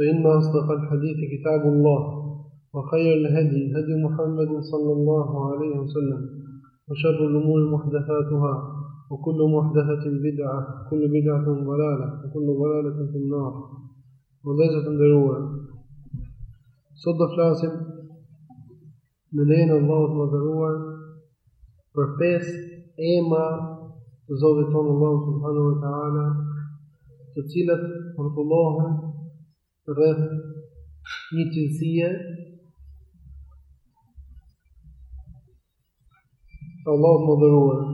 فإن أصدق الحديث كتاب الله وخير الهدي هدي محمد صلى الله عليه وسلم وشر الأمور محدثاتها وكل محدثة بدعة كل بدعة ضلالة وكل ضلالة في النار وليس تندروا صدف do flasim Me lejen e Allahut të Madhëruar, për pesë emra të Zotit tonë Allahu subhanahu wa taala, të cilët rrotullohen rreth një cilësie të Allahut të Madhëruar.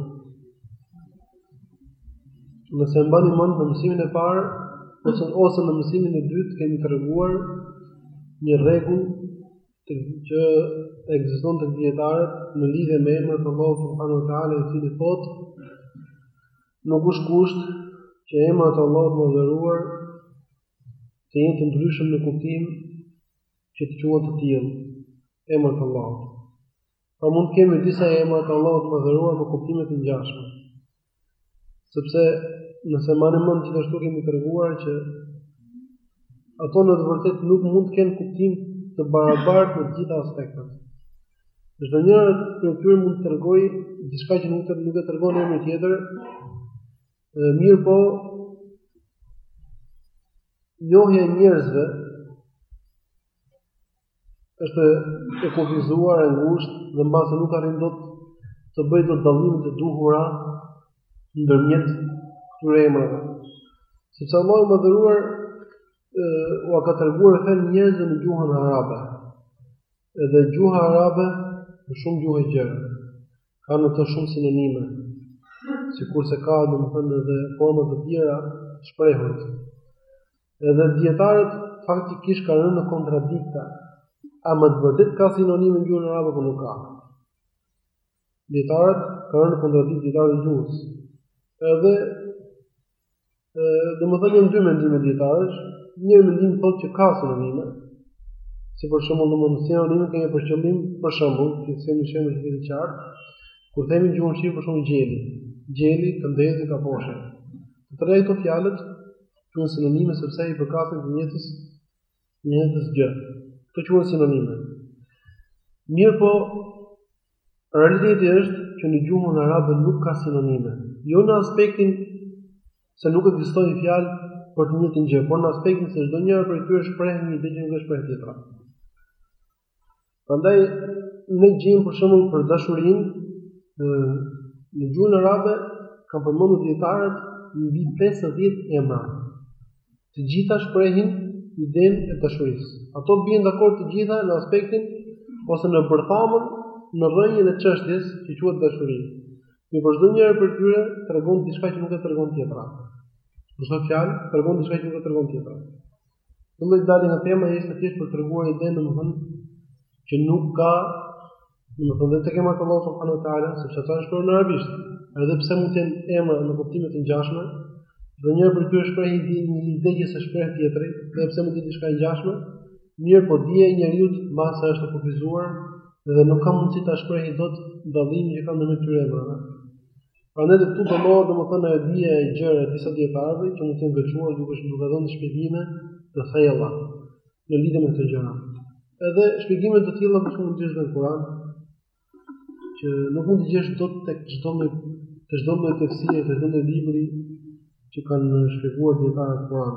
Nëse mbani mend në mësimin e parë ose në mësimin e dytë kemi treguar një rregull që ekziston tek dijetarët në lidhje me emrat e Allahut subhanehu ue teala i cili thotë nuk është kusht që emrat e Allahut të Madhëruar të jenë të ndryshëm në kuptim që të quhen të tillë emrat e Allahut Pra mund të kemi disa emra të Allahut të Madhëruar me kuptime të ngjashme? Sepse nëse mbani mend gjithashtu kemi treguar që ato në të vërtetë nuk mund të kenë kuptim të barabartë në të gjitha aspektet. Çdonjëra prej tyre mund të tregojë diçka që nuk nuk e tregon emri tjetër. Dhe mirëpo njohja e njerëzve është e kufizuar e ngushtë dhe mbase nuk arrin dot të bëjë dot dallimet e duhura ndërmjet këtyre emrave. Sepse Allahu i Madhëruar ua ka treguar fenë njerëzve në gjuhën arabe. Edhe gjuha arabe është shumë gjuhë e gjerë, ka në të shumë sinonime, sikurse ka domethënë edhe format të tjera shprehët. Edhe dijetarët faktikisht kanë rënë në kontradikta. A me të vërtetë ka sinonime në gjuhën arabe apo nuk ka? Dijetarët kanë rënë në kontradiktë dijetarët e gjuhës. Edhe domethënë në dy mendime dijetarët, një mendim thotë që ka sinonime, si për shembull domethënë sinonime ka një përqëllim për shumë, që ta kemi shumë të qartë, kur themi në gjuhën shqipe për shembull gjeli, gjeli, këndesi, kaposhi. Të treja këto fjalët, quhen sinonime sepse i përkasin të njëjtës të njëjtës gjë. Këto quhen sinonime. Mirëpo, realiteti është që në gjuhën arabe nuk ka sinonime. Jo në aspektin se nuk ekzistojnë fjalë për të njëjtën gjë, por në aspektin se çdonjëra prej tyre shpreh një ide që nuk e shpreh tjetra. Prandaj ne gjejmë për shembull për dashurinë ë në gjuhën arabe kanë përmendur dijetarët mbi 50 emra. Të gjitha shprehin idenë e dashurisë. Ato bien dakord të gjitha në aspektin ose në bërthamën në rrënjën e çështjes që quhet dashuri. Mirëpo çdonjëra prej tyre tregon diçka që nuk e tregon tjetra. Çdo fjalë tregon diçka që nuk e tregon tjetra. Kjo lloj dalje nga tema ishte thjesht për të treguar idenë domethënë që nuk ka domethënë tek emrat e Allahut subhanahu wa taala, sepse ata janë shkruar në arabisht. Edhe pse mund të jenë emra me kuptime të ngjashme, dhe njëri prej tyre shpreh një ide një ide që s'e shpreh tjetri, edhe pse mund të jetë diçka e ngjashme, mirëpo dija e njeriut mbase është e kufizuar dhe nuk ka mundësi ta shprehë dot dallimin që ka ndërmjet këtyre emrave. Prandaj dhe këtu dallohet domethënë dija e gjerë e disa dijetarëve që mund të jenë thelluar duke duke dhënë shpjegime të thella në lidhje me këto gjëra. Edhe shpjegime të tilla për shembull në Kur'an që nuk mund t'i gjesh dot tek çdo lloj te çdo lloj tefsiri te çdo lloj libri që kanë shpjeguar dijetarët Kur'an.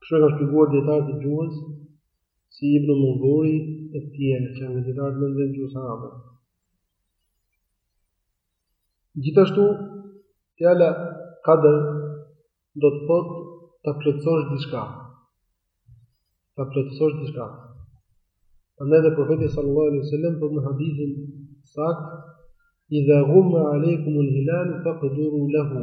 Kështu e kanë shpjeguar dijetarët e gjuhës si Ibn Mundhuri e të tjerë që janë dijetarët më të mëdhenj të gjuhës arabe. Gjithashtu fjala qadr do të thotë ta plotësosh diçka. Ta plotësosh diçka. Andaj dhe profeti sallallahu alaihi wasallam thotë në hadithin e saktë idha ghumma alaykum al-hilal faqduru lahu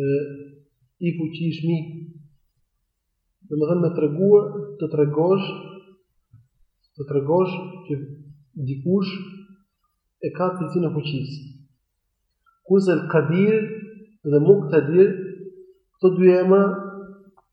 e i fuqishmi domethënë me treguar të tregosh të tregosh që dikush e ka cilësinë e fuqisë kurse El Kadir dhe Muktedir këto dy emra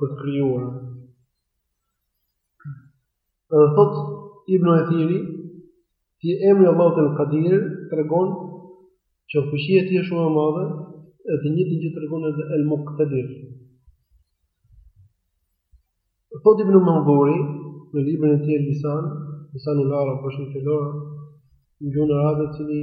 për të krijuar. Edhe thotë Ibn Athiri, te emri i Allahut El Qadir tregon që fuqia e tij është shumë e madhe, e të njëjtën gjë tregon edhe El Muqtadir. Thotë Ibn Mundhuri në librin e tij El Lisan, Lisan ul Arab, është një fjalor në gjuhën arabe i cili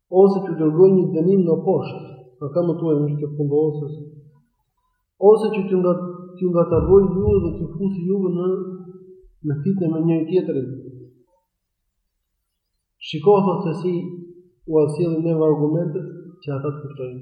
ose t'ju dërgojë një dënim nga poshtë për këmbët tuaja në vend të fundosjes, ose që t'ju nga t'ju ngatërrojë juve dhe t'ju fusë juve në në fitnë me njëri tjetrin. Shiko thotë se si ua sjellim ne argumentet që ata të kuptojnë.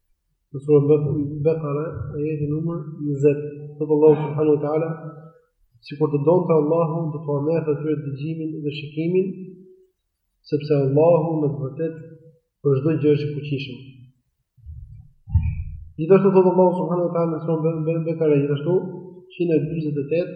Në surën Bekare, ajeti numër 20, thotë Allahu subhanahu wa taala, sikur të donte Allahu do t'ua merrte atyre dëgjimin dhe shikimin, sepse Allahu me të vërtetë për çdo gjë është i fuqishëm. Gjithashtu thotë Allahu subhanahu wa taala në surën Bekare, gjithashtu 148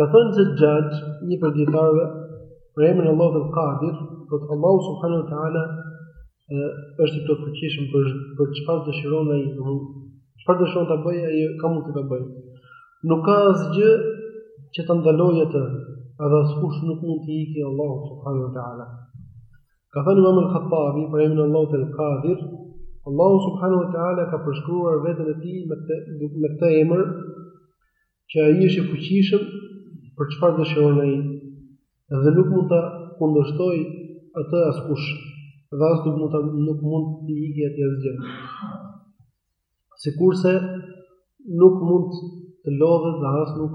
Ka thënë Zexhaxh, një prej dijetarëve, për emrin e Allahut El Kadir, thotë Allahu subhanu wa ta'ala është i plotfuqishëm për, për çfarë dëshiron ai të mund. Çfarë dëshiron ta bëjë, ai ka mundësi ta bëjë. Nuk ka asgjë që ta ndalojë atë, edhe askush nuk mund t'i ikë Allahut subhanu wa ta'ala. Ka thënë Imam al-Khattabi, për emrin e Allahut el-Qadir, Allahu subhanahu wa taala ka përshkruar veten e tij me këtë me këtë emër që ai është i fuqishëm për çfarë dëshiron ai dhe nuk mund ta kundërshtojë atë askush dhe as nuk mund ta nuk mund të ikë atij asgjë. Sikurse nuk mund të lodhet dhe as nuk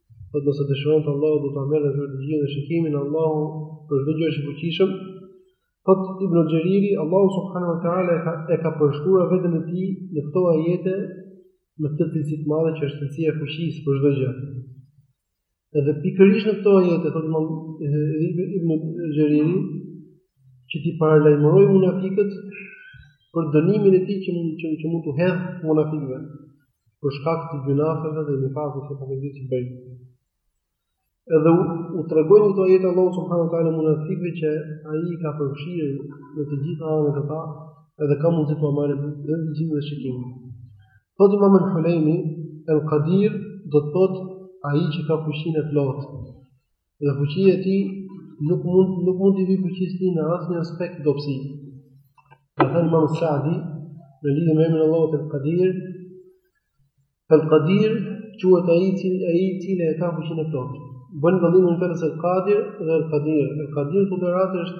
Po nëse dëshiron Allahu do ta merrte të gjithë shikimin Allahu për çdo gjë është i fuqishëm. Thotë Ibn Xheriri Allahu subhanahu wa taala ka e ka përshkruar veten e tij në këto ajete me këtë cilësi të madhe që është cilësia e fuqisë për çdo gjë. Edhe pikërisht në këto ajete thotë Imam Ibn Xheriri që t'i paralajmërojë munafiqët për dënimin e tij që mund që, që mund t'u hedhë munafiqëve. për shkak të gjynaheve dhe nifakut që po vjen të bëjnë. Edhe u, u tregoi në këto ajete Allahu subhanahu wa taala munafiqëve që ai i ka përfshirë në të gjitha anët ata, edhe ka mundësi t'ua marrë të gjithë shikimin. Thotë Imam el Hulejmi, El Qadir, do të thotë ai që ka fuqinë e plotë. Dhe fuqia e tij nuk mund nuk mund t'i vijë fuqisë së tij në asnjë aspekt dobësi. Ka thënë Imam Sa'di në lidhje me emrin e Allahut El Qadir, El Qadir quhet ai i cili ai i cili e ka fuqinë e plotë. Bën dallimin e fjalës El Qadir dhe El Qadir. El Qadir thotë ratë është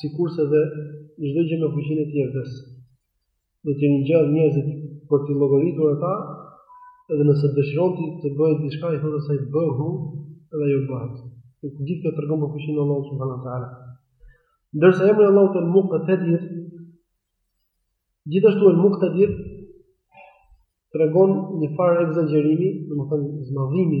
sikurse dhe çdo gjë me fuqinë e tij e vdes. Do t'i ngjallë njerëzit për t'i llogaritur ata, edhe nëse dëshiron që të bëjë diçka i thotë asaj bëhu dhe ajo bëhet. Të gjitha këto tregon për fuqinë e Allahut subhanahu teala. Ndërsa emri i Allahut el Muqtadir gjithashtu el Muqtadir tregon një farë ekzagjerimi, domethënë zmadhimi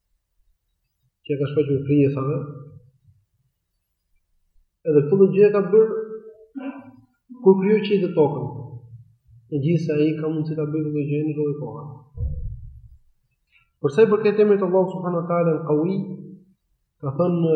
që ua ka shfaqur krijesave. Edhe këtë gjë e ka bërë kur krijoi qiellin dhe tokën. Megjithëse ai ka mundësi ta bëjë këtë gjë në çdo kohë. Për sa i përket emrit të Allahut subhanahu wa taala al-Qawi ka thënë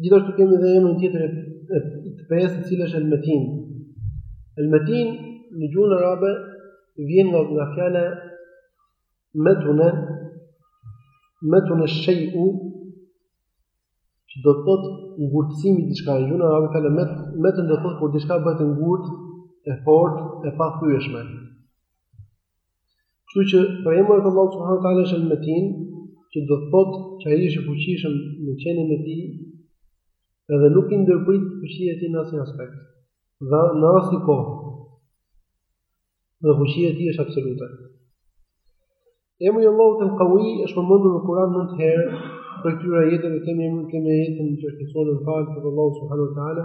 Gjithashtu kemi dhe emrin tjetër të pestë, i cili është Al-Matin. Al-Matin në gjuhën arabe vjen nga nga fjala matuna matuna shay'u që do të thotë ngurtësim i diçkaje në gjuhën arabe fjala metn do të thotë kur diçka bëhet e ngurtë, e fortë, e pathyeshme. Kështu që për emrin e Allahut subhanahu wa taala është al-Matin, që do të thotë që ai i fuqishëm në qenin e tij, edhe nuk i ndërpritet fuqia e tij në asnjë aspekt, dhe në asnjë kohë. Dhe fuqia e tij është absolute. Emri i Allahut al-Qawi është përmendur në Kur'an 9 herë, prej këtyre ajeteve kemi kemi ajetin që është në fjalë të Allahut subhanahu wa taala,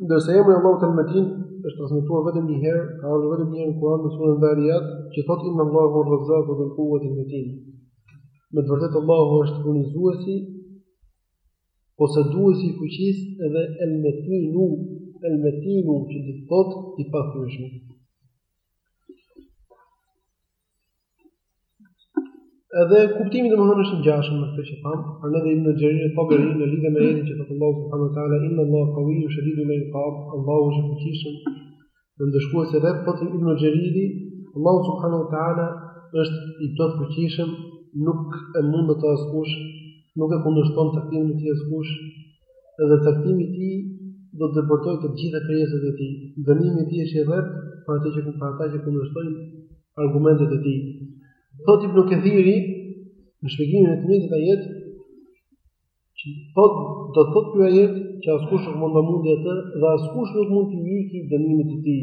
Ndërsa emri Allahut el-Metin është transmetuar vetëm një herë, ka ardhur vetëm një herë në Kur'an në surën Dhariyat, që thotë inna Allahu ar-Razzaqu dhul quwwati al-matin. Me të vërtetë Allahu është furnizuesi, poseduesi i fuqisë dhe el-matinu, el-matinu që do të thotë i pathyeshëm. Edhe kuptimi domethënë është i ngjashëm me këtë që thamë, prandaj Ibn Xherir et-Taberi në lidhje me ajetin që thotë Allahu subhanahu wa taala inna Allahu qawiyyun shadidul iqab, Allahu është i fuqishëm ndëshkues i rreptë thotë Ibn Xheriri, Allahu subhanahu wa taala është i plotfuqishëm, nuk e mund dot askush, nuk e kundërshton caktimin e tij askush, dhe caktimi i tij do të depërtojë te të gjitha krijesat e tij. Dënimi i tij është i rreptë për atë që për ata që kundërshtojnë argumentet e tij. Thotë Ibn Kathiri në shpjegimin e të njëjtit ajet që thot do të thotë ky ajet që askush nuk mund ta mundi atë dhe askush nuk mund t'i iki dënimit të tij.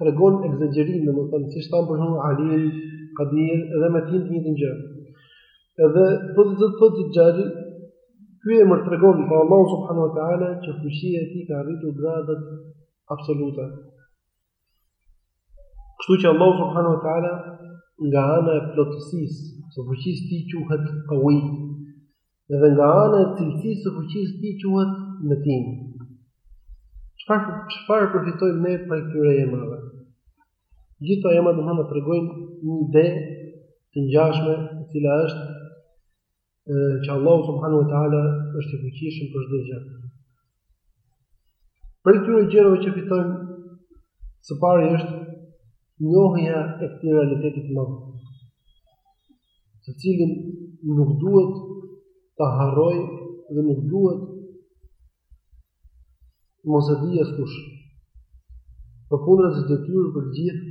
tregon ekzagjerim, domethënë siç thamë për shembull Alim, Kadir dhe me të njëjtën njëjtën gjë. Edhe do të thotë thotë Zexhaxhi, ky emër tregon për Allahu subhanahu wa taala që fuqia e tij ka arritur gradat absolute. Kështu që Allahu subhanahu wa taala nga ana e plotësisë së fuqisë tij quhet Qawi. Dhe nga ana e cilësisë së fuqisë tij quhet Metin. Çfarë çfarë përfitojmë ne prej këtyre emrave? Gjithë këta emra do të na tregojnë një ide të ngjashme, e cila është që Allahu subhanahu wa taala është i fuqishëm për çdo gjë. Prej këtyre gjërave që fitojmë, së pari është njohja e këtij realiteti të madh. Të cilin nuk duhet ta harrojë dhe nuk duhet mos e dijë askush. Përkundrazi detyrë për të gjithë,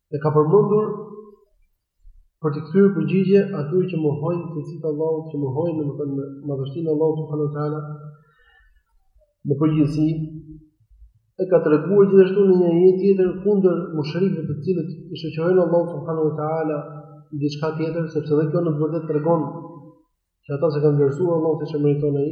E ka përmendur për t'i kthyer përgjigje atyre që mohojnë cilësitë e Allahut, që mohojnë domethënë madhështinë e Allahut subhanahu wa taala. Në përgjithësi e ka treguar gjithashtu në një ajet tjetër kundër mushrikëve të cilët i shoqërojnë Allahut subhanahu wa taala diçka tjetër, sepse edhe kjo në të vërtetë tregon që ata s'e kanë vlerësuar Allahun siç e meriton ai,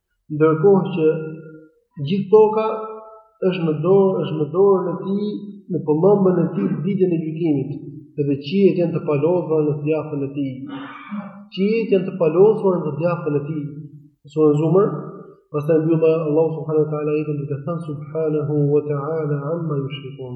ndërkohë që gjithë toka është në dorë është në dorën e tij në pëllëmbën e tij ditën e gjykimit dhe qiejt janë të palosur në djathtën e tij qiejt janë të palosur në djathtën e tij surja zumer pastaj mbyll Allahu subhanahu wa taala ajetin duke thënë subhanahu wa taala amma yushrikun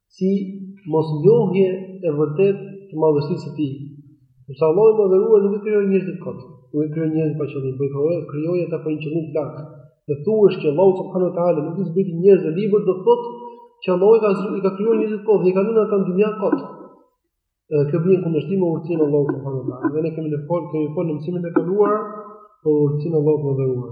si mosnjohje e vërtetë të madhështisë së Tij. Sepse Allahu i Madhëruar nuk i krijoi njerëzit kot, nuk i krijoi njerëzit pa qëllim, por i krijoi, krijoi ata për një qëllim të lartë. Dhe të thuash që Allahu subhanahu wa taala nuk i zbriti njerëzve libër do të thotë që Allahu i ka i ka krijuar njerëzit kot dhe i ka lënë ata në dynja kot. Edhe kjo bie në kundërshtim me urtinë e Allahut subhanahu wa taala. Dhe ne kemi në fol, kemi fol në mësimin e kaluar për urtinë e Allahut të Madhëruar.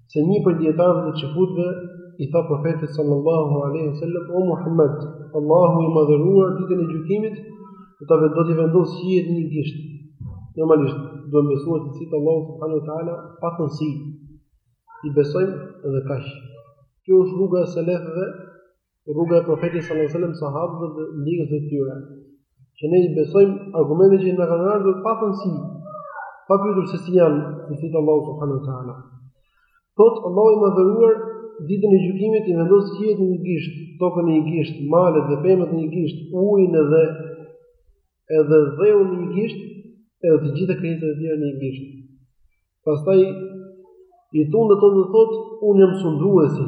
se nji prej dijetarëve të çifutëve i tha Profetit sallallahu alejhi ve selam o Muhammed Allahu i madhëruar ditën e gjykimit do ta do t'i vendosë qiejt në një gisht normalisht duhet besuar se si Allahu subhanahu wa taala pa thënë si i besojmë edhe kaq kjo është rruga e selefëve rruga e Profetit sallallahu alajhi wasallam, sahabëve dhe ndjekësve të tyre, që ne i besojmë argumentet që na kanë ardhur pa thënë si, pa pyetur se si janë, i thot Allahu subhanahu wa taala. Thot Allahu i madhëruar ditën e gjykimit i vendos qiejt në një gisht, tokën në një gisht, malet dhe pemët në një gisht, ujin edhe edhe dheu në një gisht, edhe të gjitha krijesat e tjera në një gisht. Pastaj i tund ato dhe thot, unë jam sunduesi,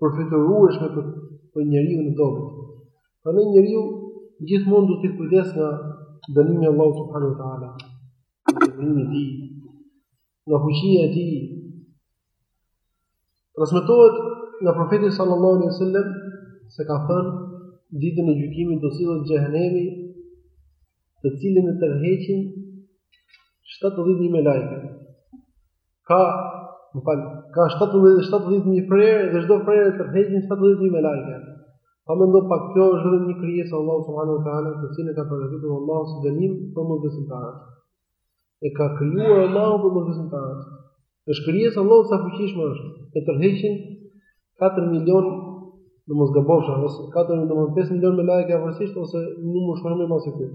përfytyrueshme për për njeriun e dobët. Prandaj njeriu gjithmonë duhet të ketë kujdes nga dënimi i Allahut subhanahu wa taala. Dënimi i tij, nga fuqia e tij. Transmetohet nga profeti sallallahu alaihi wasallam se ka thënë ditën e gjykimit do sillet xhehenemi të cilin e tërheqin 70000 melaike. Ka, më fal, ka 70 70000 frerë dhe çdo frerë tërheqin 70000 melaike. Pa mendo pak kjo është vetëm një krijesë e Allahut subhanuhu teala, të cilën e ka përgatitur Allahu si dënim për mosbesimtarët. E ka krijuar Allahu për mosbesimtarët. Është krijesë e Allahut sa e fuqishme është. E tërheqin 4 milionë në mos gabofsha, ose 4 në mos 5 milion melaike afërsisht, ose një numër shumë më i madh se këtë.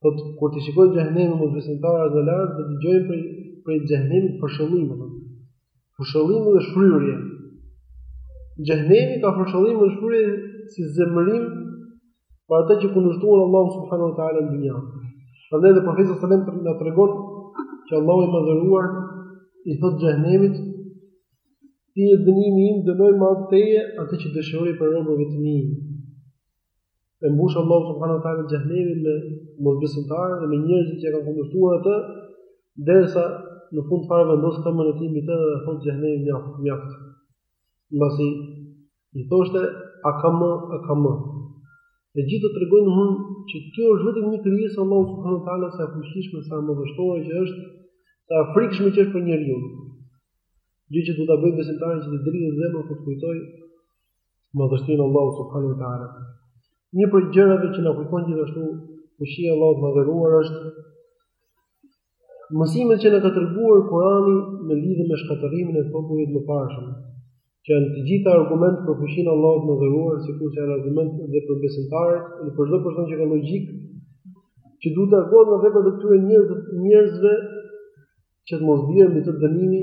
Po kur ta shikojnë xhehenemin mosbesimtarët nga larg do të dëgjojnë prej prej xhehenemit fërshëllimë, domethënë. Fërshëllimë dhe shfryrje. Xhehenemi ka fërshëllimë dhe shfryrje si zemërim për ata që kundërshtuan Allahun subhanahu wa taala në dynja. Prandaj dhe profeti sallallahu alajhi wasallam na tregon që Allahu i madhëruar i thot xhehenemit ti je dënimi im dënoj me anë teje atë që dëshiroj prej robëve të mi. e mbush Allahu subhanahu wa taala xhehenemin me mosbesimtarë dhe me njerëzit që e kanë kundërshtuar atë, derisa në fund fare vendos këmbën e tij mbi të dhe thotë xhehenemi mjaft, mjaft. Mbasi i thoshte a ka më, a ka më. E gjithë të tregon që kjo është vetëm një krijesë e Allahut subhanahu wa taala sa e fuqishme sa madhështore që është, sa e frikshme që është për njeriu. Gjë që do ta bëjë besimtarin që t'i dridhet zemra kur kujton Madhështinë e Allahut subhanahu wa taala. Një prej gjërave që na kujton gjithashtu fuqia e Allahut të madhëruar është mësimet që na ka treguar Kurani në lidhje me shkatërrimin e popujve të mëparshëm, që janë të gjitha argument për fuqinë e Allahut të madhëruar, sikur janë argument dhe për besimtarët, dhe për çdo person që ka logjikë, që duhet të largohet nga veprat e këtyre njerëzve, njerëzve që të mos bjerë mbi të dënimi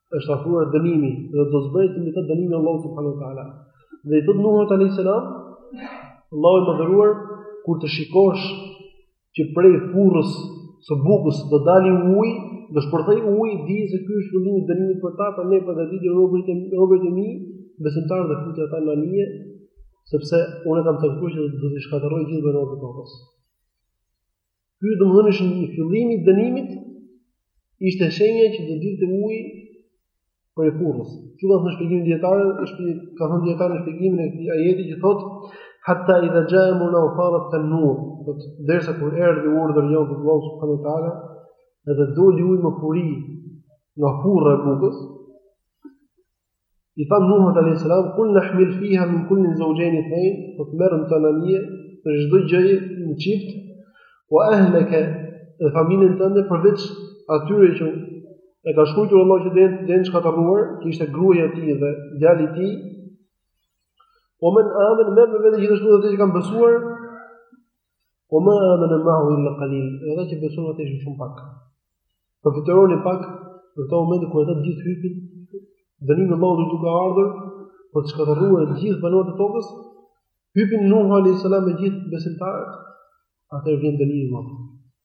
është afruar dënimi dhe do zbresë mbi ta dënimi i Allahut subhanuhu teala. Dhe i thotë Nuhut alayhis salam, Allahu i madhëruar kur të shikosh që prej furrës së bukës do dali ujë, do shpërthejë uji, dije se ky është fillimi i dënimit për ta, prandaj përgatiti robërit e robërit e mi, besimtarë dhe futi ata në anije, sepse unë kam të kërkuar që do t'i shkatërroj gjithë banorët e tokës. Ky domethënë ishte një fillim i dënimit, ishte shenja që do dilte uji prej furrës. Kjo do të thotë shpjegimin dijetarët, është kanë thënë dijetarët në shpjegimin e këtij ajeti që thotë hatta idha jaa amruna wa farat tannur. Do të derisa kur erdhi urdhri i Allahut Allahu subhanahu wa taala, edhe doli uji me furi nga furra e bukës. I tha Nuhut alayhis salam, "Kulna ihmil fiha min kullin zawjayn ithnayn", do të marrësh te anija prej çdo gjëje një çift, "wa ahlaka" dhe familjen tënde përveç atyre që e ka shkruar Allahu që janë të shkatërruar, që ishte gruaja e tij dhe djali i tij. Wa man aman, merr me vete gjithashtu ata që kanë besuar, Wa ma amana ma'hu illa qalil, e ata që besuan atë ishin shumë pak. Përfytyroni pak në këto momente kur ata të gjithë hypin, dënimi i Allahut është duke ardhur për të shkatërruar të gjithë banorët e tokës, hypën Nuhu alayhis salam me gjithë besimtarët, atëherë vjen dënimi i Allahut.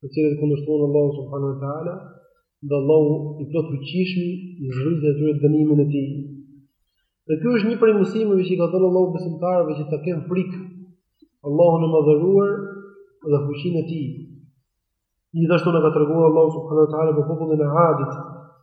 të cilët kundërshtuan Allahun subhanahu wa taala, dhe Allahu i plotfuqishmi i zbriti atyre dënimin e tij. Dhe kjo është një prej mësimeve që i ka dhënë Allahu besimtarëve që ta kenë frikë Allahun e madhëruar dhe fuqinë e tij. Gjithashtu na ka treguar Allahu subhanahu wa taala për popullin e Adit,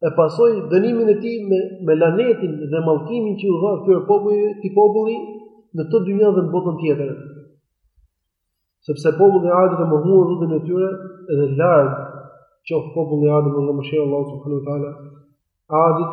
e pasoi dënimin e tij me me lanetin dhe mallkimin që u dha këtyre popujve, këtij populli në këtë dynja dhe në botën tjetër. Sepse populli i Adit e mohuan Zotin e tyre dhe larg qoftë populli i Adit nga mëshira e Allahut subhanuhu teala. Adit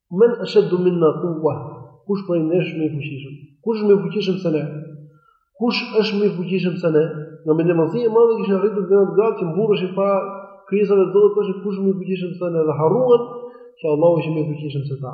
Men ashaddu minna quwwa, kush prej nesh është më i fuqishëm? Kush është më i fuqishëm se ne? Kush është më i fuqishëm se ne? Nga mendjemadhësia e madhe kishin arritur në atë gradë që mburreshin para krijesave të Zotit, thoshin kush është më i fuqishëm se ne dhe harruan që Allahu është më i fuqishëm se ta.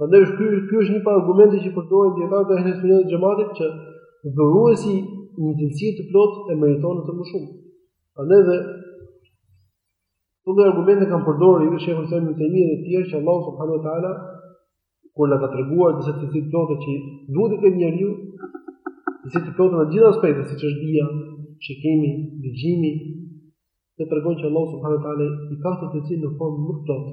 Prandaj ky ky është një prej argumenteve që përdorin dijetarët e Ehli Sunnetit e Xhematit që dhuruesi i një cilësie të plotë e meriton atë më shumë. Prandaj dhe këtë argument e kanë përdorur edhe Shejhul Islam Ibn Tejmije e të tjerë që Allahu subhanahu wa taala kur na ka treguar disa cilësi të plota që duhet të ketë njeriu, cilësi të plota në gjithë aspektet, siç është dija, shikimi, dëgjimi, të tregon që Allahu subhanahu wa taala i ka ato cilësi në formë më të plotë.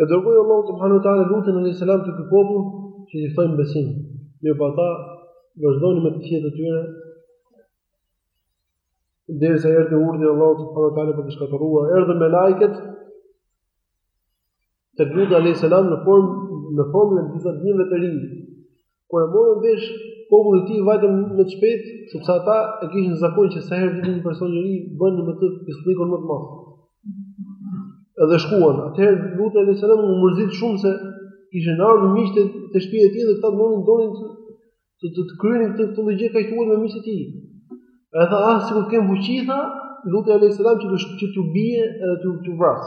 E dërgoi Allahu subhanahu wa taala Lutin alayhis salam te ky popull që t'i ftojë në besim. Mirëpo prapë ata vazhdonin me të qetë të tyre. Derisa erdhi urdhri i Allahut subhanahu wa taala për t'i shkatërruar, erdhën melaiket te Lut alayhis salam në formë në formën e disa djemve të rinj. Kur e morën vesh, populli i tij vajtën me të shpejtë, sepse ata e kishin zakon që sa herë vinte një person i ri, bënin me të pisllikun më të madh. Edhe shkuan. Atëherë Luti alayhis salam u mërzit shumë se kishin ardhur miqtë te shtëpia e tij dhe këta donin donin të të, të kryenin këtë këtë gjë kaq të me miqtë e tij. Ai tha, "Ah, sikur të kem fuqi tha, Luti alayhis salam që të që t'u bie edhe t'u vras."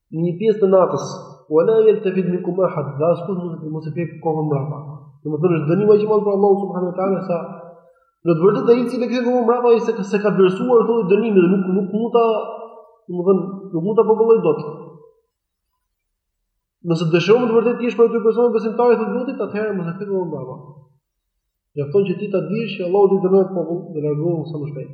Në një pjesë të natës, "Wala yaltafit minkum ahad", dhe askush mos të mos e kthejë kokën mbrapa. Domethënë është dënim aq i madh prej Allahut subhanuhu teala sa në të vërtetë ai i cili kthen kokën mbrapa ai s'e s'e ka vlerësuar ato dënime dhe nuk nuk mund ta, domethënë nuk mund ta përballojë dot. Nëse dëshiron të vërtetë të jesh për ato persona besimtarë të Zotit, atëherë mos e kthe kokën mbrapa. Mjafton që ti ta dish që Allahu do ta dënojë atë popull dhe largohu sa më shpejt.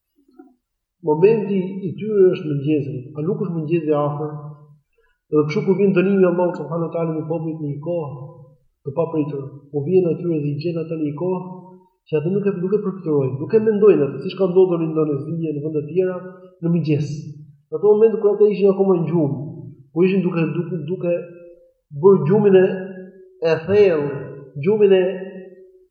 Momenti i tyre është mëngjezi, a nuk është mëngjezi afër? Dhe kështu kur vjen dënimi i Allahut subhanahu wa taala në popujt në një kohë të papritur, u vjen aty dhe i gjen ata në një kohë që ata nuk e nuk e përfytyrojnë, nuk e mendojnë atë, siç ka ndodhur në Indonezi e në vende të tjera në mëngjes. Në ato momente kur ata ishin akoma në gjumë, ku ishin duke duke duke bërë gjumin e e thellë, gjumin e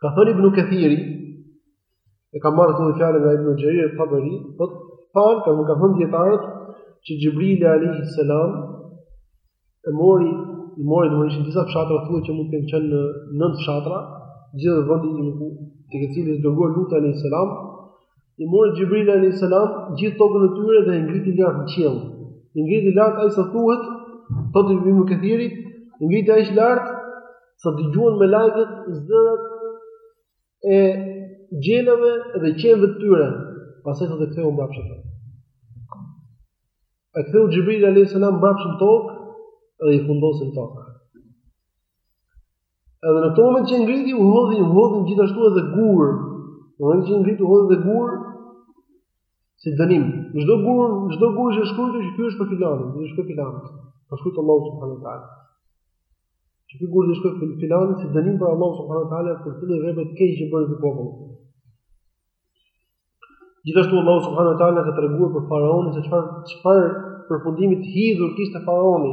Ka thënë Ibn Kathiri, e ka marrë këtë fjalë nga Ibn Jarir al-Tabari, thotë, "Qal, kanë kanë thënë dijetarët që Xhibrili alayhi salam e mori i mori domethënë ishin disa fshatra, thuhet që mund të kenë qenë nëntë fshatra, gjithë ai vendi ku, te i cili është dërguar Luti a.s. I mori Xhibrili alejhi selam gjithë tokën e tyre dhe e ngriti lart në qiell. E ngriti lart ai sa thuhet, thotë Ibn Kathiri, e ngriti aq lart sa dëgjuan melaiket zërat e gjelave dhe qenve të tyre, pastaj e ktheu mbrapsht atë. E ktheu Xhibrili alejhi selam mbrapsht në tokë dhe i fundosi në tokë. Edhe në këtë moment që ngriti u hodhi, u hodhi gjithashtu edhe gur. Në momentin që ngriti u hodhi edhe gur si dënim. Çdo gur, çdo gur qe shkruajtur që ky është për filanin, ky është për filanin. Ka shkruajtur Allahu subhanahu wa taala. Që ky gur do shkojë për filanin si dënim prej Allahut subhanahu wa taala për gjithë veprat e keqe që bëri ky popull. Gjithashtu Allahu subhanahu wa taala ka treguar për faraonin se çfarë çfarë përfundimi të hidhur kishte faraoni.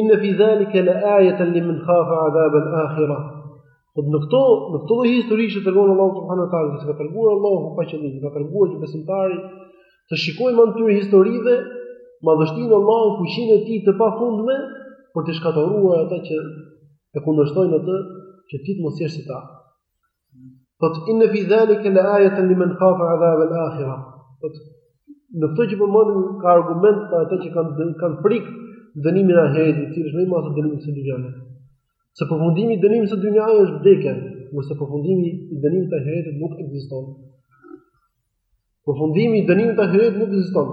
Inna fi zalika la ayatan liman khafa adhab al akhirah. Thotë në këto, në këto lloj histori që tregon Allahu subhanahu wa taala, s'i ka treguar Allahu pa qëllim, ka treguar që besimtari të shikojë me anë të këtyre historive madhështinë e Allahut, fuqinë e tij të pafundme për të shkatërruar ata që e kundërshtojnë atë që ti të mos jesh si ta. Thotë inna fi zalika la ayatan liman khafa azab al akhira. Thotë në këtë që përmendëm ka argument për ata që kanë kanë frikë dënimin e ahiretit, i cili është më i madh se dënimi i dynjasë. Se përfundimi i dënimit të dynjasë është vdekja, kurse përfundimi i dënimit të ahiretit nuk ekziston. Përfundimi i dënimit të ahiretit nuk ekziston.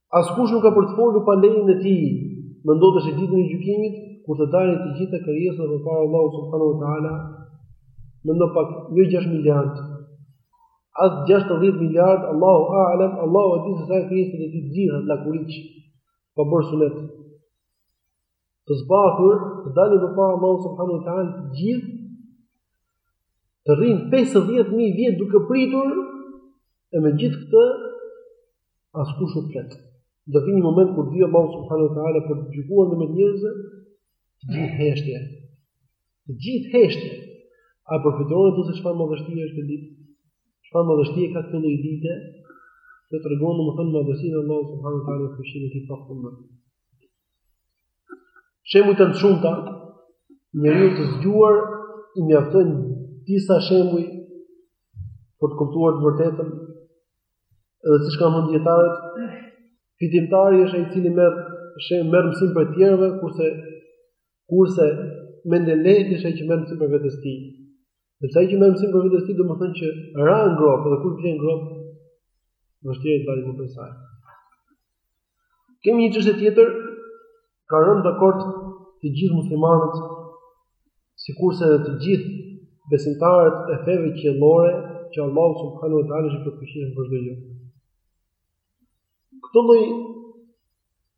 Askush nuk ka për të folur pa lejen e Tij, mendo tashi ditën e gjykimit, kur të dalin të gjitha krijesat përpara Allahut subhanuhu teala, mendo pak, jo 6 miliard, as 60 miliard, Allahu a'lam, Allahu e di se sa krijesat e tij të gjitha lakuriq, pa bërë sunet. të zbathur, të dalin përpara Allahut subhanahu wa taala të gjithë të rrin 50000 vjet duke pritur e me gjithë këtë askush nuk flet. Do vijë një moment kur do vijë Allahu subhanahu wa taala për të gjykuar në mes njerëzve të gjithë heshtje. Të gjithë heshtje. A përfytyrohet se çfarë madhështie është atë ditë? Çfarë madhështie ka atë ditë? Të tregon domethënë madhështinë e Allahut subhanahu wa taala dhe fuqinë e tij të pafundme. Shembujt janë të shumtë, njeriut të zgjuar i mjaftojnë disa shembuj për të kuptuar të vërtetën. Edhe siç kanë thënë dietarët, fitimtari është ai i cili merr shem merr mësim prej të tjerëve, kurse kurse mendjelehti është ai që merr mësim prej vetes tij. Sepse ai që merr mësim për veten e tij domethënë që ra në gropë dhe kur bie në gropë vështirë të dalë më prej saj. Kemi një çështje tjetër, kanë rënë dakord të gjithë muslimanët sikurse edhe të gjithë besimtarët e feve qiellore që Allahu subhanahu wa taala është i përkushtuar për çdo gjë. Këto lloj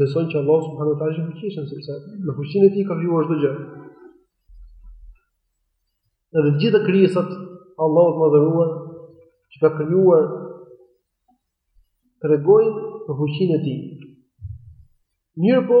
besojnë që Allahu subhanahu wa taala është i fuqishëm sepse në fuqinë e tij ka krijuar çdo gjë. Edhe të gjitha krijesat e Allahut të madhëruar që ka krijuar tregojnë për fuqinë e tij. Mirëpo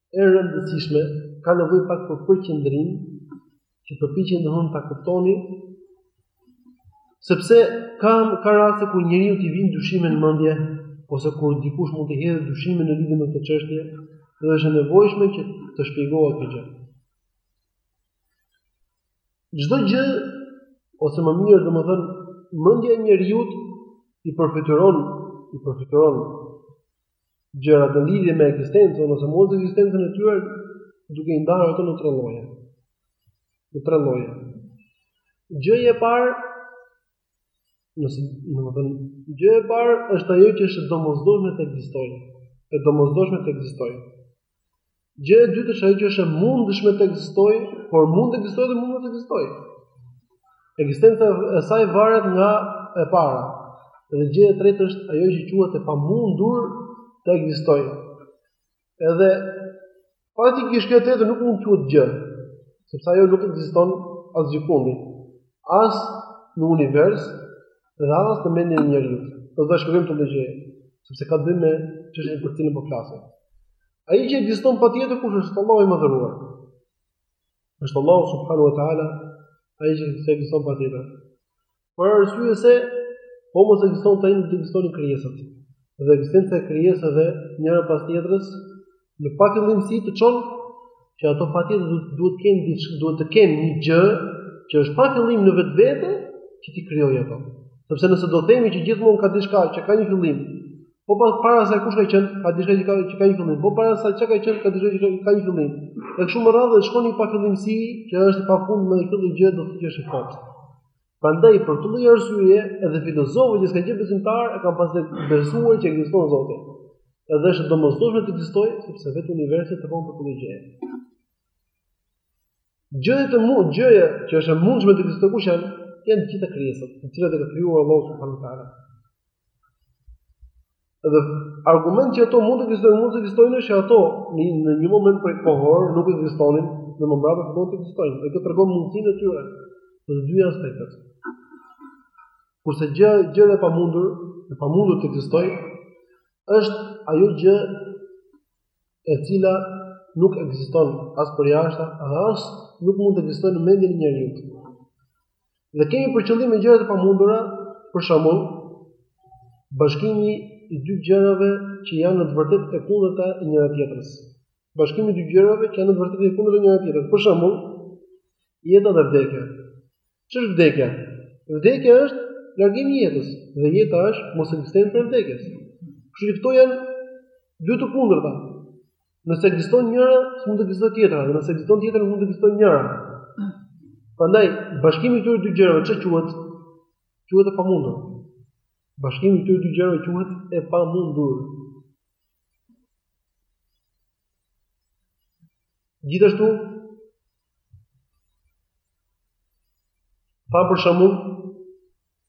e rëndësishme, ka nevojë pak për përqendrim, që përpiqeni domethënë ta kuptoni, sepse ka ka raste kur njeriu t'i vin dyshime në mendje ose kur dikush mund t'i hedhë dyshime në lidhje me këtë çështje, dhe është e nevojshme që të shpjegohet kjo gjë. Çdo gjë ose më mirë domethënë mendja e njeriut i përfytyron i përfytyron gjërat në lidhje me ekzistencën ose mos ekzistencën e tyre, duke i ndarë ato në tre lloje. Në tre lloje. Gjëja e parë, nëse do të them, gjëja e parë është ajo që është e domosdoshme të ekzistojë. E domosdoshme të ekzistojë. Gjë e dytë është ajo që është e mundshme të ekzistojë, por mund të ekzistojë dhe mund të mos ekzistojë. Ekzistenca e saj varet nga e para. Dhe gjë e tretë është ajo që quhet e pamundur të ekzistojë. Edhe praktikisht kjo e treta nuk mund të quhet gjë, sepse ajo nuk ekziston asgjëkundi. As në univers, dhe as në mendjen e njeriut. Do ta sqarojmë këtë gjë, sepse ka të bëjë me çështjen për të cilën po flasim. Ai që ekziston patjetër kush është Allahu i madhëruar. Është Allahu subhanahu wa taala ai që ekziston patjetër. Për arsye se po mos ekzistonte ai nuk ekzistonin krijesat. Dhe ekzistenca e krijesave njëra pas tjetrës Në pafillimsi të çon që ato patjetër duhet të kenë duhet të kenë një gjë që është pa fillim në vetvete që t'i krijojë ato. Sepse nëse do themi që gjithmonë ka diçka që ka një fillim, po pas para saj kush ka qenë, ka diçka që ka që ka një fillim, po para saj çka ka qenë, ka diçka që ka një fillim. E kështu me radhë dhe shkon në një pafillimsi që është pa fund me këtë gjë do të thotë që është fat. Prandaj për këtë lloj arsyeje edhe filozofët që s'kanë qenë besimtarë e kanë pasur besuar që ekziston Zoti. Edhe është e domosdoshme të ekzistojë sepse vetë universi tregon për këtë gjë. Gjëja të mund, gjëja që është e mundshme të ekzistojë kush janë? Janë të gjitha krijesat, të cilat i ka krijuar Allahu subhanahu wa taala. Dhe argumenti që ato mund të ekzistojnë, mund të ekzistojnë është ato në në një moment prej kohe nuk ekzistonin, dhe më mbrapa fillojnë të ekzistojnë. Dhe kjo tregon mundësinë e tyre në të dyja aspektet. Kurse gjë gjë e pamundur, e pamundur të ekzistojë, është ajo gjë e cila nuk ekziston as për jashtë, as nuk mund të ekzistojë në mendjen e njeriut. Dhe kemi për qëllim me gjëra të pamundura, për shembull, bashkimi i dy gjërave që janë në të vërtetë të kundërta e njëra tjetrës. Bashkimi i dy gjërave që janë në të vërtetë të kundërta e njëra tjetrës. Për shembull, jeta dhe vdekja. Ç'është vdekja? Vdekja është largimi i jetës dhe jeta është mos ekzistenca e vdekjes. Kështu që këto janë dy të kundërta. Nëse ekziston njëra, s'mund të ekzistojë tjetra, dhe nëse ekziston tjetra, nuk mund të ekzistojë njëra. Prandaj bashkimi i këtyre dy gjërave çka quhet? Quhet e pamundur. Bashkimi i këtyre dy gjërave quhet e pamundur. Gjithashtu pa për shembull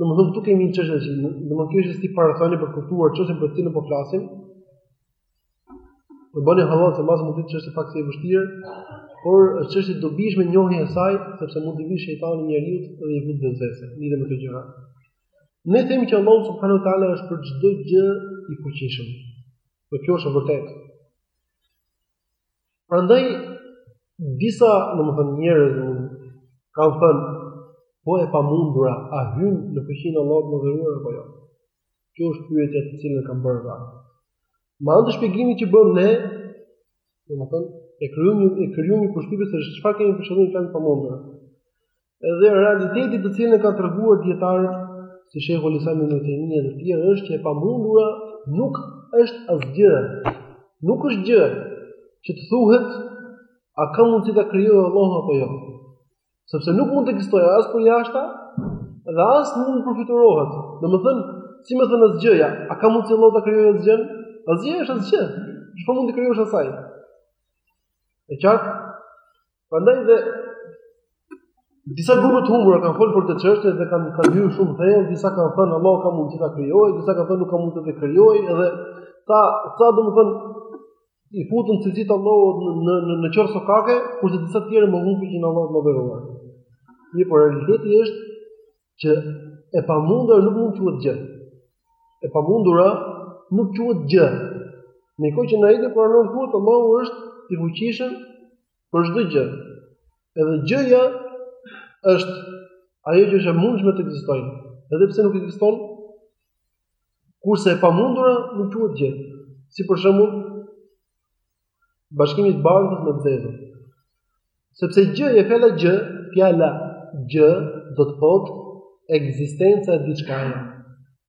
Domethënë, këtu kemi një çështje që domethënë është si parathënie për të kuptuar çështjen për cilën po flasim, më bëni hallall se mbase mund të jetë pak si e vështirë, por është çështje e dobishme njohja e saj, sepse mund të vijë shejtani njeriut dhe i bën vesvese, lidhur me këto gjëra. Ne themi që Allah subhanu ta'ala është për çdo gjë i fuqishëm. Dhe kjo është e vërtetë. Prandaj disa, domethënë njerëz kanë thënë po e pamundura a hyn në fuqinë e Allahut të madhëruar apo jo. Kjo është pyetja të cilën kanë bërë ata. Me anë të shpjegimit që bëmë ne, domethënë e krijojmë e krijojmë një përshtypje se çfarë kemi për qëllim me të pamundurën. Edhe realiteti të cilin e kanë treguar dietarët si Sheikhul Islam ibn Taymiyyah dhe të tjerë është që e pamundura nuk është asgjë. Nuk është gjë që të thuhet a ka mundësi ta krijojë Allahu apo jo. Sepse nuk mund të ekzistojë as për jashta dhe as nuk mund të përfytyrohet. Domethënë, si me thënë asgjëja, a ka mundësi Allahu ta krijojë asgjënë? Asgjëja është asgjë. Çfarë mund të krijosh asaj? E qartë? Prandaj dhe disa grupe të humbura kanë folur për këtë çështje dhe kanë kanë hyrë shumë thellë, disa kanë thënë Allahu ka mundësi ta krijojë, disa kanë thënë nuk ka mundësi të krijojë, edhe ca ca domethënë i futën cilësitë e Allahut në në në, në qorrsokake, kurse disa të tjerë mohuan fuqinë e Allahut të madhëruar. Mirëpo realiteti është që e pamundura nuk mund të quhet gjë. E pamundura nuk quhet gjë. Ndërkohë që në ajetin Kur'anor thuhet Allahu është i fuqishëm për çdo gjë. Edhe gjëja është ajo që është e mundshme të ekzistojë, edhe pse nuk ekziston. Kurse e pamundura nuk quhet gjë. Si për shembull, Bashkimi i të bardhës me të zezën. Sepse gjë e fjala gjë, fjala gjë do të thotë ekzistenca e diçkaje.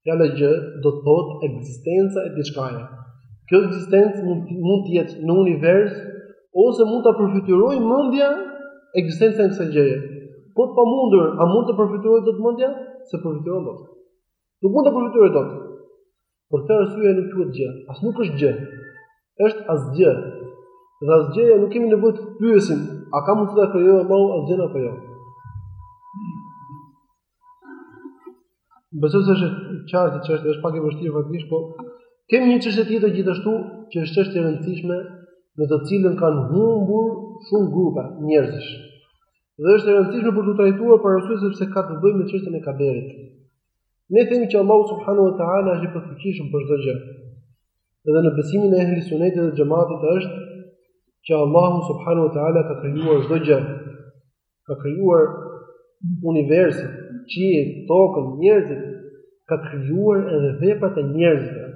Fjala gjë do të thotë ekzistenca e diçkaje. Kjo ekzistencë mund të jetë në univers ose mund ta përfytyrojë mendja ekzistencën e kësaj gjëje. Po të pamundurën, a mund ta përfytyrojë dot mendja? S'e përfytyron dot. Nuk mund ta përfytyrojë dot. Për këtë arsye nuk quhet gjë, as nuk është gjë. Është asgjë. Dhe asgjëja nuk kemi nevojë të pyesim, a ka mundësi ta krijojë Allahu asgjënë apo jo? Besoj se është e qartë, çështja është pak e vështirë faktikisht, po kemi një çështje tjetër gjithashtu që është çështje e rëndësishme në të cilën kanë humbur shumë grupe njerëzish. Dhe është e rëndësishme për t'u trajtuar për arsye sepse ka të bëjë me çështjen e kaderit. Ne themi që Allahu subhanahu wa taala është i plotfuqishëm për çdo gjë. Edhe në besimin e ehli sunetit dhe xhematit është që Allahu subhanahu wa taala ka krijuar çdo gjë. Ka krijuar universin, qiejt, tokën, njerëzit, ka krijuar edhe veprat e njerëzve.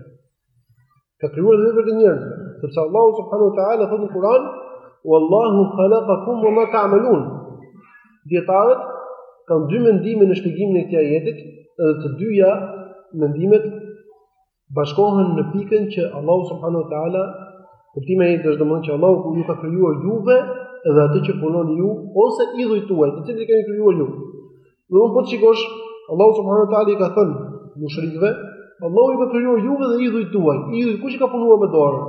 Ka krijuar dhe veprat e njerëzve, sepse Allahu subhanahu wa taala thotë në Kur'an, "Wallahu khalaqakum wa ma ta'malun." Dijetarët kanë dy mendime në shpjegimin e këtij ajeti, edhe të dyja mendimet bashkohen në pikën që Allahu subhanahu wa taala kuptimi i ajetit domethënë që Allahu ju ka krijuar juve dhe atë që punoni ju ose idhujt tuaj, të cilët i keni krijuar ju. Po të shikosh Allahu subhanahu wa taala u ka thënë mushrikëve, Allahu ju ka krijuar juve dhe idhujt tuaj. Idhujt kush i ka punuar me dorë?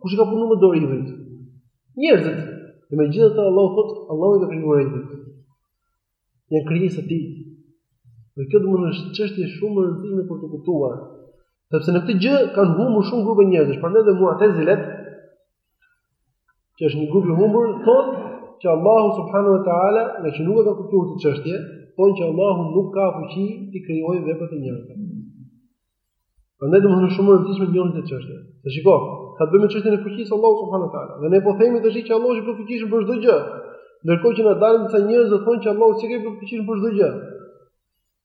Kush i ka punuar me dorë idhujt? Njerëzit. Dhe megjithatë Allahu thotë, Allahu i ka krijuar idhujt. Janë krijesat e tij. Dhe kjo domethënë është çështje shumë e rëndësishme për t'u kuptuar. Sepse në këtë gjë kanë humbur shumë grupe njerëzish, prej tyre dhe Mu'tazilet që është një grup i humbur, thonë që Allahu subhanahu wa taala, ngaqë nuk e kanë kuptuar këtë çështje, thonë që Allahu nuk ka fuqi të krijojë veprat e njerëzve. Prandaj domethënë shumë e rëndësishme ta njohim këtë çështje. Po të shikosh, ka të bëjë me çështjen e fuqisë së Allahut subhanahu wa taala. Dhe ne po themi tash që Allahu është i plotfuqishëm për çdo gjë. Ndërkohë që na dalin disa njerëz që thonë që Allahu s'qenka i plotfuqishëm për çdo gjë.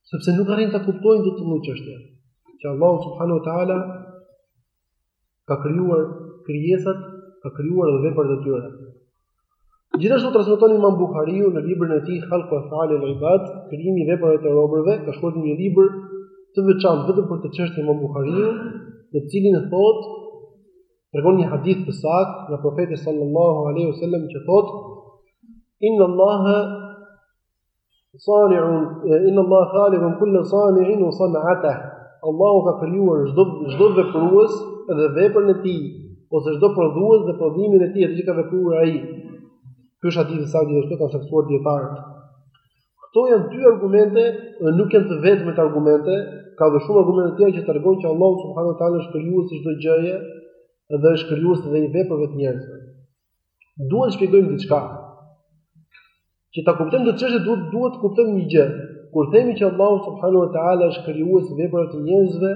Sepse nuk arrijnë ta kuptojnë këtë lloj çështje. Që Allahu subhanahu wa taala ka krijuar krijesat, ka krijuar dhe veprat e tyre. Gjithashtu transmeton Imam Buhariu në librin e tij Khalqu Af'al al-Ibad, krijimi i veprave të robërve, ka shkruar një libër të veçantë vetëm për këtë çështje Imam Buhariu, në të cilin thotë tregon një hadith të saktë nga profeti sallallahu alaihi wasallam që thotë Inna Allaha Sani'un inna Allaha khaliqu kulli sani'in wa san'atah. Allahu ka krijuar çdo çdo veprues dhe veprën e tij ose çdo prodhues dhe prodhimin e tij atë që ka vepruar ai. Ky është hadith i saktë siç e kanë saktësuar dijetarët. Këto janë dy argumente, dhe nuk janë të vetmet argumente, ka dhe shumë argumente të tjera që tregojnë që Allahu subhanahu wa taala është krijues i çdo gjëje dhe është krijuesi dhe i veprave të njerëzve. Duhet të shpjegojmë diçka. Që ta kuptojmë këtë çështje duhet duhet të kuptojmë një gjë. Kur themi që Allahu subhanahu wa taala është krijues i veprave të njerëzve,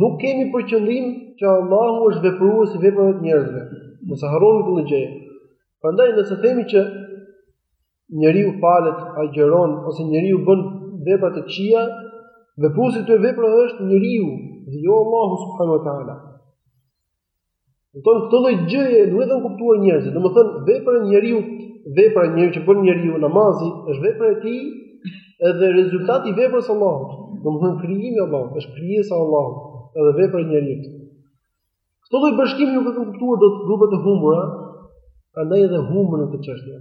nuk kemi për qëllim që Allahu është veprues i veprave të njerëzve. Mos e harroni këtë gjë. Prandaj nëse themi që njeriu falet, agjëron ose njeriu bën vepra të këqija, vepruesi i atyre veprave është njeriu, dhe jo Allahu subhanahu wa taala. Kupton këtë lloj gjëje nuk e kanë kuptuar njerëzit. Domethënë vepra e njeriut, vepra e njeriut që bën njeriu namazi, është vepra e tij edhe rezultati i veprës së Allahut. Domethënë krijimi i Allahut, është krijesa e Allahut, edhe vepra e njeriut. Këtë lloj bashkimi nuk e kanë kuptuar dot grupet e humbura, andaj edhe humbën në këtë çështje.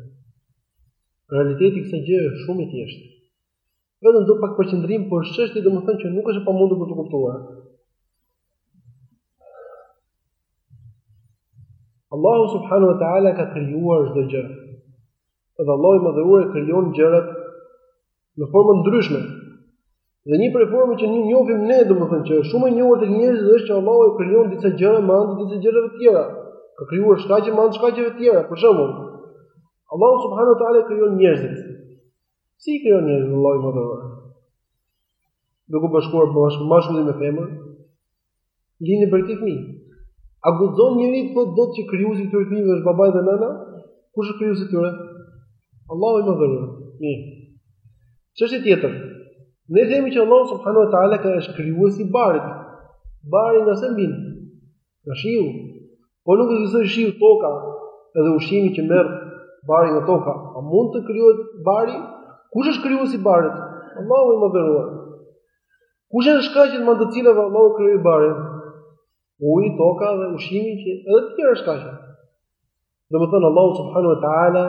Realiteti i kësaj gjëje është shumë i thjeshtë. Vetëm do pak përqendrim, por çështja domethënë që nuk është e pamundur për të kuptuar. Allahu subhanahu wa taala ka krijuar çdo gjë. Dhe Allahu i madhëruar i krijon gjërat në forma të ndryshme. Dhe një prej formave që e njohim ne, domethënë që është shumë e njohur tek njerëzit është që Allahu i krijon disa gjëra me anë të disa gjërave të tjera. Ka krijuar shkaqe me anë të shkaqeve të tjera. Për shembull, Allahu subhanahu wa taala krijon njerëzit. Si i krijon njerëzit Allahu i madhëruar? Duke bashkuar bashkë mashkullin me femrën, lindin prej tyre fëmijë. A guxon njeri të thotë dot që krijuesi i këtyre fëmijëve është babai dhe nëna? Kush është krijuesi i tyre? Allahu i madhëruar. Mirë. Çështje tjetër. Ne themi që Allahu subhanahu wa taala ka është krijuesi i barit. Bari nga se mbin? Nga shiu, po nuk ekzistoi shiu toka, edhe ushqimi që merr bari nga toka, a mund të krijohet bari? Kush është krijuesi i barit? Allahu i madhëruar. Kush janë shkaqet me anë të cilave Allahu krijoi barin? Uji, toka dhe ushqimi që edhe të tjera shkaqe. Domethënë Allahu subhanahu wa taala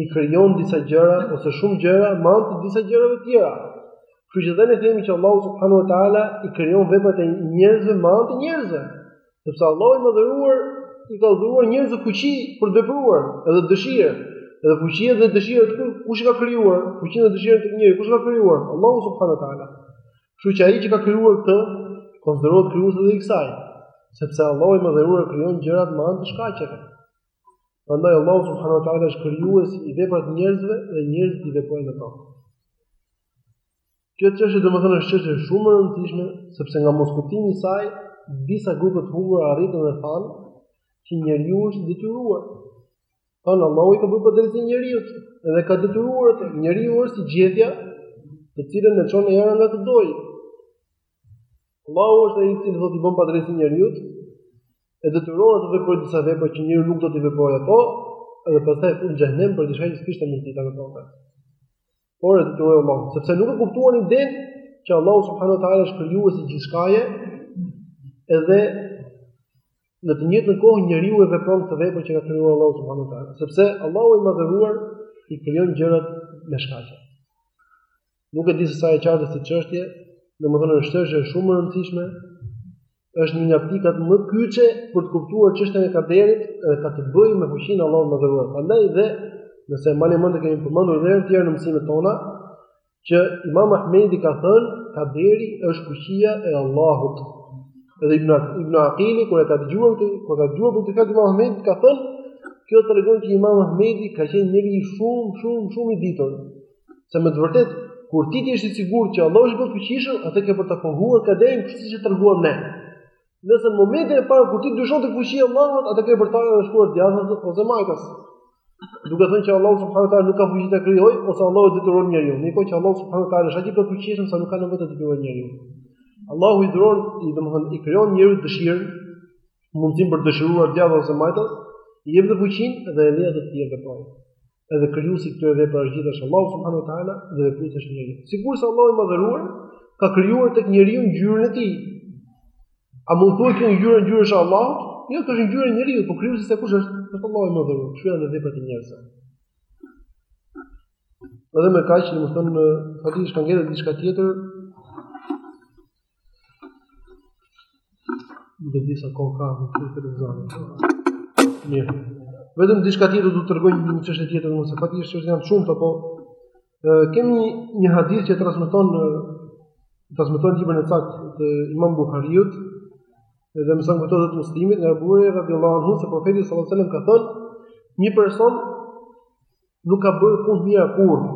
i krijon disa gjëra ose shumë gjëra me anë të disa gjërave tjera. Kështu që dhe ne themi që Allahu subhanahu wa taala i krijon veprat e njerëzve me anë të njerëzve. Sepse Allahu i madhëruar i ka dhëruar njerëzve fuqi për të vepruar edhe dëshirë. Edhe fuqinë dhe dëshirën kush i ka krijuar, fuqinë dhe dëshirën te njeriu, kush i ka krijuar, Allahu subhanahu wa taala. Kështu që ai që ka krijuar këtë, konsiderohet krijues edhe i kësaj, sepse Allahu i madhëruar krijon gjërat me anë të shkaqeve. Prandaj Allahu subhanahu wa taala është krijues i veprave të njerëzve dhe njerëzit i veprojnë ato. Kjo çështje domethënë është çështje shumë e rëndësishme, sepse nga moskuptimi i saj disa grupe të humbura arritën dhe thanë që njeriu është i detyruar Thonë, Allahu i ka bërë padrejtësi njeriut dhe e ka detyruar atë. Njeriu është si gjethja, të cilën e çon era nga të dojë. Allahu është ai i cili i bën padrejtësi njeriut, e detyron atë të veprojë disa vepra që njeriu nuk do t'i veprojë ato, dhe pastaj e fut në xhehenem për diçka që s'kishte mundësi ta veprojë. Por e detyroi Allahu, sepse nuk e kuptuan idenë që Allahu subhanahu wa taala është krijues i gjithçkaje, edhe në të njëjtën kohë njeriu e vepron këtë vepër që e ka krijuar Allahu subhanahu wa taala, sepse Allahu i madhëruar i krijon gjërat me shkaqe. Nuk e di se sa e qartë është çështja, domethënë është çështje shumë e rëndësishme, Është një nga pikat më kyçe për të kuptuar çështjen e kaderit dhe ka të bëjë me fuqinë e Allahut të Madhëruar. Prandaj dhe nëse e mbani mend e kemi përmendur edhe herë tjetër në mësimet tona që Imam Ahmedi ka thënë kaderi është fuqia e Allahut. Edhe Ibn Ibn Aqili kur e ka dëgjuar këtë, kur ka dëgjuar këtë fjalë të Imam Ahmedit ka thënë kjo tregon që Imam Ahmedi ka qenë njeri shumë shumë shumë i ditur. Se me të vërtetë, kur ti ti je i sigurt që Allahu është plotfuqishëm, atëherë ke për të pohuar kaderin kështu siç e treguam ne. Nëse në momentin e parë, kur ti dyshon te fuqia e Allahut, atëherë ke për të shkuar djathtas ose majtas. Duke thënë që Allahu subhanahu wa taala nuk ka fuqi të krijojë, ose Allahu e detyron njeriun. Ndërkohë që Allahu subhanahu wa taala është aq i plotfuqishëm, sa nuk ka nevojë ta detyrojë njeriun. Allahu i dhuron, i domethënë, i krijon njeriut dëshirën, mundësinë për të dëshiruar djathtas ose majtas, i jep dhe fuqinë dhe e lejon atë të veprojë. edhe krijuesi i këtyre veprave gjithashtu është Allahu subhanahu wa taala dhe vepruesi është njeriu. Sigurisht Allahu i madhëruar ka krijuar tek njeriu ngjyrën e tij. A mund të thuhet që ngjyra, ngjyra e Allahut? Jo, kjo është ngjyra e njeriut, por krijuesi i saj kush është? Është Allahu i madhëruar. Kështu janë veprat e njerëzve. Edhe me kaq, domethënë, faktikisht kanë gjetur diçka tjetër Nuk e di sa kohë ka në këtë televizor. Mirë. Vetëm diçka tjetër do të tregoj një çështje tjetër, se faktikisht janë shumë apo kemi një hadith që transmetohet transmetohet në librin e sakt të Imam Buhariut dhe më saktë të Muslimit nga Ebu Hurejra radhiyallahu anhu se profeti sallallahu alajhi wasallam ka thënë një person nuk ka bërë punë të mira kurrë.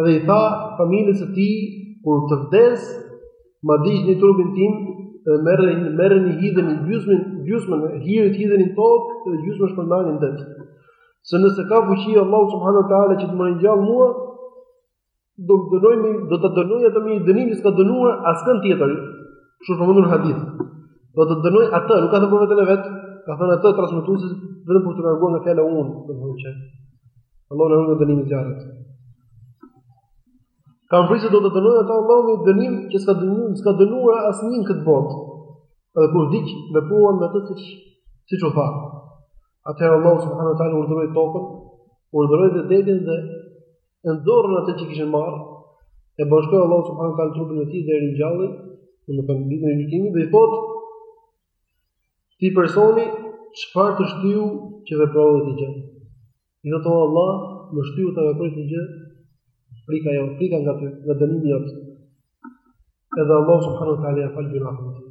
Edhe i tha familjes së tij, kur të vdes, ma digjni trupin tim dhe merreni merreni hidheni gjysmën gjysmën e hirit hidheni në tokë dhe gjysmën shpërndajeni në det. Se nëse ka fuqi Allahu subhanahu wa taala që të më ringjallë mua, do të dënojë me do të dënojë atë me një dënim që s'ka dënuar askënd tjetër. Kështu është përmendur në hadith. Do të dënojë atë, nuk ka thënë për veten e vet, ka thënë atë transmetuesi vetëm për të larguar nga fjala unë, domethënë që Allahu na ruajttë dënimin e zjarrit. Kam frikë se do të dënojë atë Allahu me dënim që s'ka dënuar, s'ka dënuar asnjë në këtë botë. Edhe kur vdiq, vepruan me atë siç siç u tha. Atëherë Allahu subhanahu wa taala urdhëroi tokën, urdhëroi dhe detin dhe e nxorrën atë që kishin marrë, e bashkoi Allah subhanahu wa taala trupin e tij dhe e ringjalli, domethënë ditën e gjykimit dhe i thotë atij personi çfarë të shtyu që veprove atë gjë. I thotë oh Allah, më shtyu ta veproj atë gjë. Frika jote, frika nga ty, nga dënimi yt. Edhe Allah subhanahu wa taala ia fal gjynahun e tij.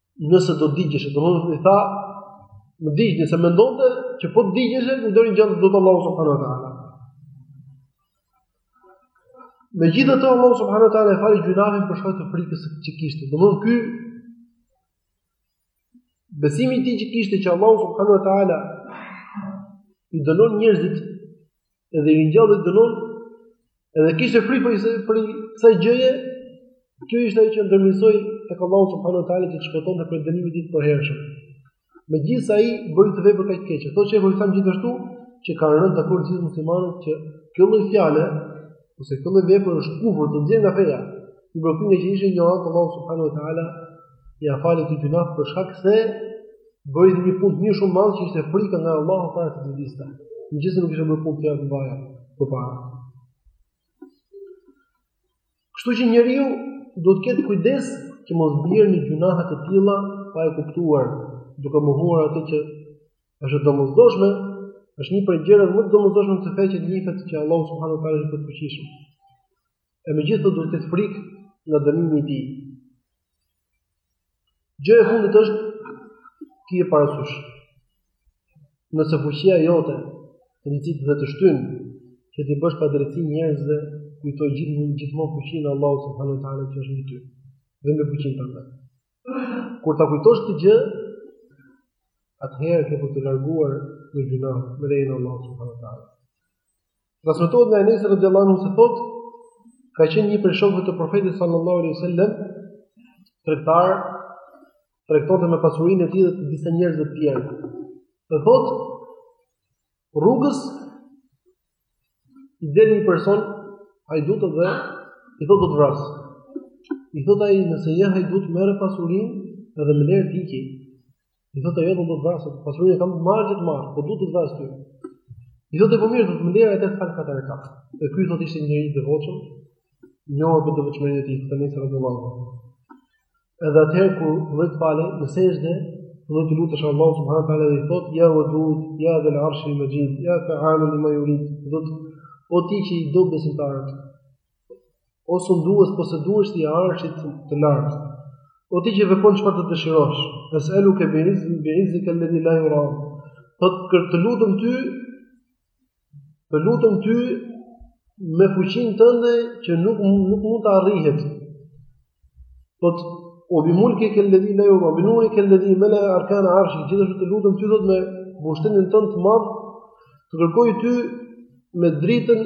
Nëse do digjeshe, domethënë i tha, më digjni se mendonte që po të digjeshe, nuk do e ringjallë dot Allahu subhanahu wa taala. Megjithatë Allah subhanahu wa taala ia fali gjynahun për shkak të frikës që kishte. Domethënë ky, besimi i tij që kishte që Allah subhanahu wa taala i dënon njerëzit edhe i ringjall dhe i dënon, edhe kishte frikë prej kësaj prej kësaj gjëje, kjo ishte ajo që ndërmjetësoi tek Allahu subhanahu wa taala që ta shpëtonte prej dënimit të përhershëm. Megjithëse ai bëri atë vepër kaq të keqe, thotë shehu Islam gjithashtu që kanë rënë dakord gjithë muslimanët që kjo lloj fjale ose kjo lloj vepre është kufër të nxjerr nga feja. Meqë ishte injorant Allahu subhanahu wa taala Ia fali atë gjynah për shkak se bëri një punë të mirë shumë të madhe që ishte frika nga Allahu para se të vdiste. Megjithëse nuk kishte bërë punë të mbara përpara. Kështu që njeriu duhet të ketë kujdes që mos bjerë në gjynahe të tilla pa e kuptuar, duke mohuar atë që është e domosdoshme, është një prej gjërave më të domosdoshme të fesë të njihet që Allahu subhanahu wa taala është i plotfuqishëm. E me gjithatë duhet të ketë frikë nga dënimi i tij. Gjëja e fundit është kije parasysh. Nëse fuqia jote të nxit dhe të shtyn që t'i bësh padrejtësi njerëzve, kujtoje gjithmonë gjithmonë fuqinë e Allahut subhanuhu teala që është mbi ty. Dhe mbi fuqinë tënde. Kur ta kujtosh këtë gjë, atëherë ke për të t'u larguar nga gjynahu me lejen e Allahut subhanuhu teala. Transmetohet nga Enesi radhiyallahu anhu se thotë, ka qenë një prej shokëve të Profetit sallallahu alaihi wasallam, tregtar, tregtonte me pasurinë e tij dhe të disa njerëzve të tjerë. Dhe thotë, rrugës i del një person hajdut dhe i thotë do të vras. I thotë ai nëse je hajdut merr pasurinë dhe më lër të iki. I thotë ai jo do të vras, pasurinë e kam marrë që të marr, po duhet të vras ty. I thotë po mirë, do të më lësh të fal katër rekate. Dhe ky thotë ishte njeri i devotshëm, i njohur për devotshmërinë e tij, thotë Enesi radhiyallahu anhu. Edhe atëherë kur thotë falej në sejdë, thotë lutet Allahut subhanahu wa taala dhe i thotë ya wadud, ya dhal arshi majid, ya fa'alu lima yurid. Thotë o ti që i do besimtarët, O sundues, posedues i arshit të lartë, o ti që vepron çfarë të dëshirosh, es'eluke bi izz, bi izzikel-ledhi la juram, thotë të lutem ty, të lutem ty me fuqinë tënde që nuk, nuk mund të arrihet. Thotë ue bi mulkikel-ledhi la judam, bi nurikel-ledhi melee arkane arshik, gjithashtu të lutem ty thotë me pushtetin tënd të madh, të kërkoj ty me dritën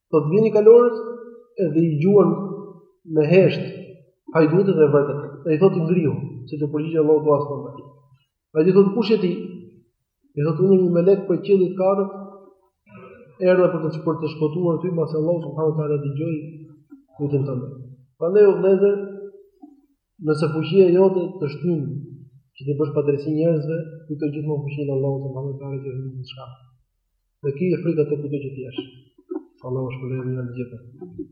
Thotë vjen një kalorës edhe i gjuan me heshtë hajdutit dhe e vret. Ai thotë ngrihu, se t'u përgjigj Allahu duasë tënde. Ai i thotë kush je ti? I thotë unë jam melek prej qiellit të katërt, erdha për të për të shpëtuar ty, pasi Allahu subhanahu wa taala dëgjoi lutjen tënde. Prandaj o vëllezër Nëse fuqia jote të shtyn që t'i bësh padrejtësi njerëzve, kujto gjithmonë fuqinë e Allahut të mbanë të arrit të rritë në shka. Dhe kije frikë Atë kudo që të jesh. Allahu ju shpërbleftë të gjithë.